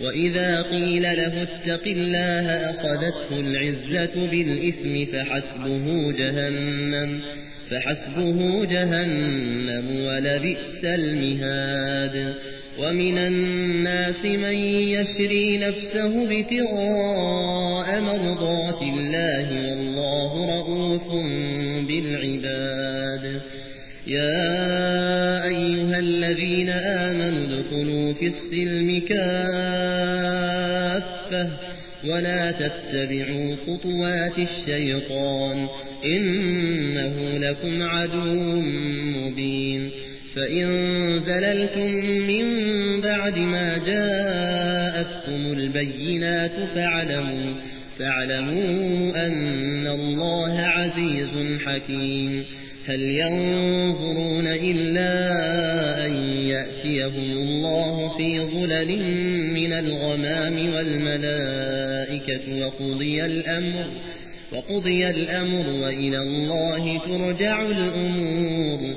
وإذا قيل له اتق الله أخذته العزة بالإثم فحسبه جهنم فحسبه جهنم ولبئس المهاد ومن الناس من يشري نفسه ابتغاء مرضات الله والله رؤوف بالعباد يا أيها الذين آمنوا ادخلوا في السلم كافة ولا تتبعوا خطوات الشيطان إنه لكم عدو مبين فإن زللتم من بعد ما جاءتكم البينات فاعلموا, فاعلموا أن الله عزيز حكيم هل ينظرون إلا أن يأتيهم في ظلل من الغمام والملائكة وقضي الأمر وقضي الأمر وإلى الله ترجع الأمور.